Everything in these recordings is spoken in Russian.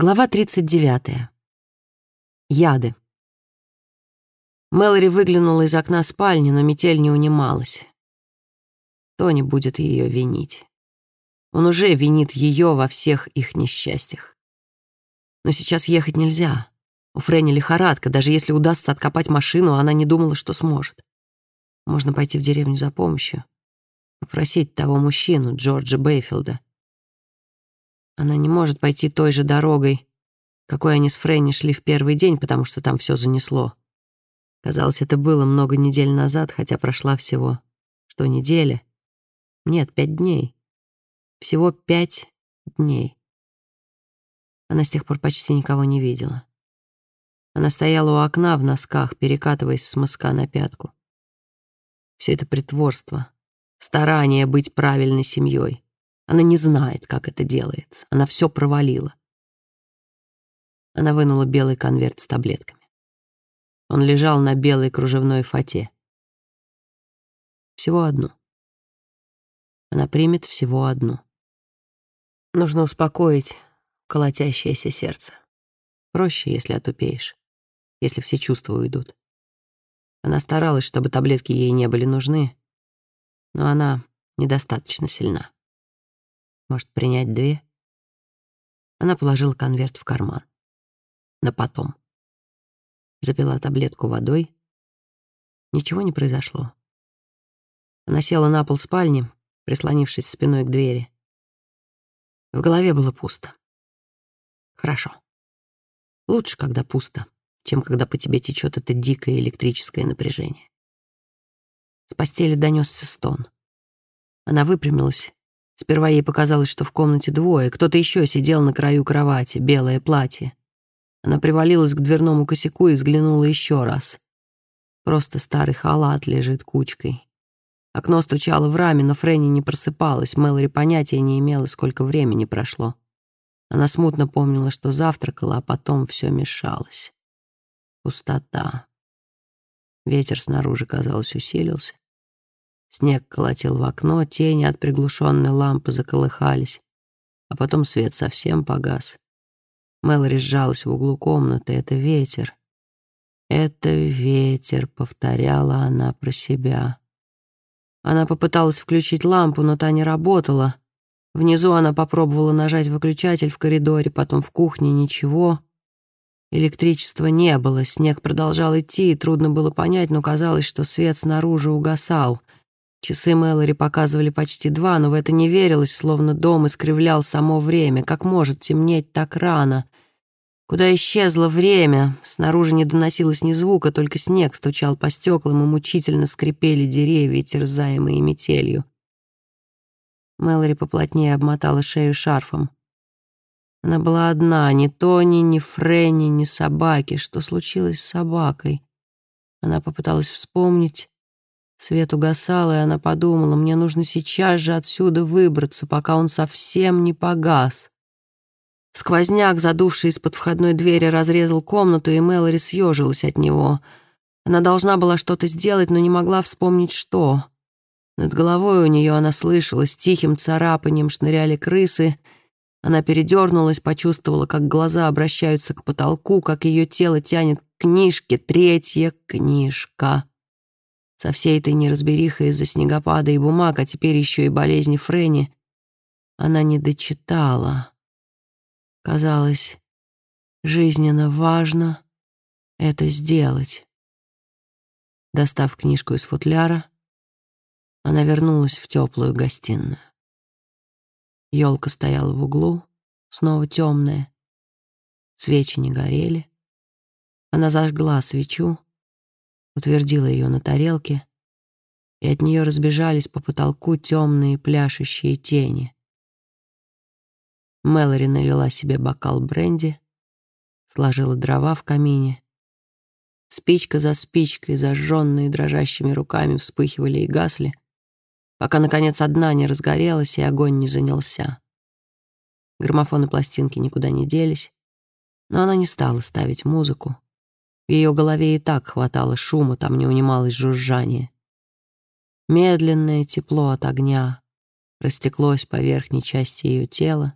Глава 39. Яды. Мэлори выглянула из окна спальни, но метель не унималась. Тони будет ее винить. Он уже винит ее во всех их несчастьях. Но сейчас ехать нельзя. У Фрэнни лихорадка. Даже если удастся откопать машину, она не думала, что сможет. Можно пойти в деревню за помощью. Попросить того мужчину, Джорджа Бейфилда. Она не может пойти той же дорогой, какой они с Фрэнни шли в первый день, потому что там все занесло. Казалось, это было много недель назад, хотя прошла всего, что неделя? Нет, пять дней. Всего пять дней. Она с тех пор почти никого не видела. Она стояла у окна в носках, перекатываясь с мыска на пятку. Все это притворство, старание быть правильной семьей. Она не знает, как это делается. Она все провалила. Она вынула белый конверт с таблетками. Он лежал на белой кружевной фате. Всего одну. Она примет всего одну. Нужно успокоить колотящееся сердце. Проще, если отупеешь, если все чувства уйдут. Она старалась, чтобы таблетки ей не были нужны, но она недостаточно сильна. Может, принять две? Она положила конверт в карман. На потом. Запила таблетку водой. Ничего не произошло. Она села на пол спальни, прислонившись спиной к двери. В голове было пусто. Хорошо. Лучше, когда пусто, чем когда по тебе течет это дикое электрическое напряжение. С постели донесся стон. Она выпрямилась Сперва ей показалось, что в комнате двое. Кто-то еще сидел на краю кровати, белое платье. Она привалилась к дверному косяку и взглянула еще раз. Просто старый халат лежит кучкой. Окно стучало в раме, но Фрэнни не просыпалась. Мэлори понятия не имела, сколько времени прошло. Она смутно помнила, что завтракала, а потом все мешалось. Пустота. Ветер снаружи, казалось, усилился. Снег колотил в окно, тени от приглушенной лампы заколыхались, а потом свет совсем погас. Мэлори сжалась в углу комнаты. Это ветер. «Это ветер», — повторяла она про себя. Она попыталась включить лампу, но та не работала. Внизу она попробовала нажать выключатель в коридоре, потом в кухне — ничего. Электричества не было, снег продолжал идти, и трудно было понять, но казалось, что свет снаружи угасал — Часы Мэлори показывали почти два, но в это не верилось, словно дом искривлял само время. Как может темнеть так рано? Куда исчезло время? Снаружи не доносилось ни звука, только снег стучал по стеклам, и мучительно скрипели деревья, терзаемые метелью. Мэлори поплотнее обмотала шею шарфом. Она была одна, ни Тони, ни Фрэнни, ни собаки. Что случилось с собакой? Она попыталась вспомнить, Свет угасал, и она подумала, мне нужно сейчас же отсюда выбраться, пока он совсем не погас. Сквозняк, задувший из-под входной двери, разрезал комнату, и Мэлори съежилась от него. Она должна была что-то сделать, но не могла вспомнить, что. Над головой у нее она слышала, с тихим царапанием шныряли крысы. Она передернулась, почувствовала, как глаза обращаются к потолку, как ее тело тянет к книжке. Третья книжка. Со всей этой неразберихой из-за снегопада и бумаг, а теперь еще и болезни Френи, она не дочитала. Казалось, жизненно важно это сделать. Достав книжку из футляра, она вернулась в теплую гостиную. Елка стояла в углу, снова темная. Свечи не горели. Она зажгла свечу, утвердила ее на тарелке, и от нее разбежались по потолку темные пляшущие тени. Мэлори налила себе бокал бренди, сложила дрова в камине. Спичка за спичкой, зажженные дрожащими руками, вспыхивали и гасли, пока, наконец, одна не разгорелась и огонь не занялся. Граммофоны пластинки никуда не делись, но она не стала ставить музыку. В ее голове и так хватало шума, там не унималось жужжание. Медленное тепло от огня растеклось по верхней части ее тела.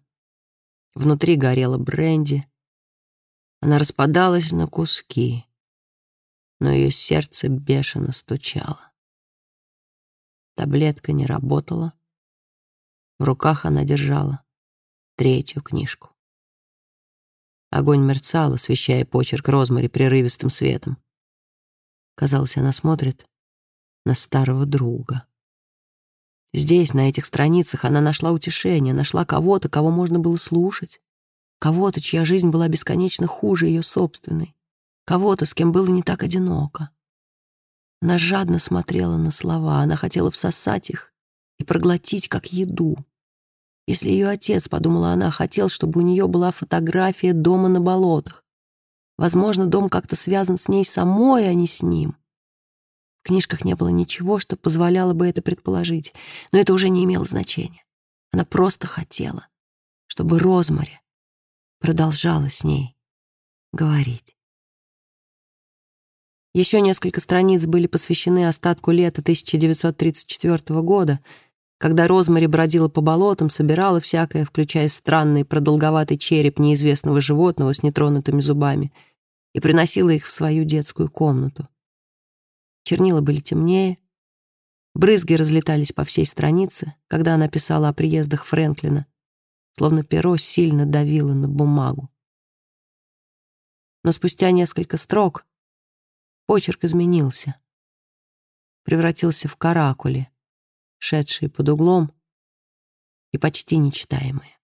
Внутри горела бренди, Она распадалась на куски, но ее сердце бешено стучало. Таблетка не работала. В руках она держала третью книжку. Огонь мерцал, освещая почерк Розмари прерывистым светом. Казалось, она смотрит на старого друга. Здесь, на этих страницах, она нашла утешение, нашла кого-то, кого можно было слушать, кого-то, чья жизнь была бесконечно хуже ее собственной, кого-то, с кем было не так одиноко. Она жадно смотрела на слова, она хотела всосать их и проглотить, как еду. Если ее отец, подумала она, хотел, чтобы у нее была фотография дома на болотах, возможно, дом как-то связан с ней самой, а не с ним. В книжках не было ничего, что позволяло бы это предположить, но это уже не имело значения. Она просто хотела, чтобы Розмари продолжала с ней говорить. Еще несколько страниц были посвящены остатку лета 1934 года, когда Розмари бродила по болотам, собирала всякое, включая странный продолговатый череп неизвестного животного с нетронутыми зубами, и приносила их в свою детскую комнату. Чернила были темнее, брызги разлетались по всей странице, когда она писала о приездах Фрэнклина, словно перо сильно давило на бумагу. Но спустя несколько строк почерк изменился, превратился в каракули, шедшие под углом и почти нечитаемые.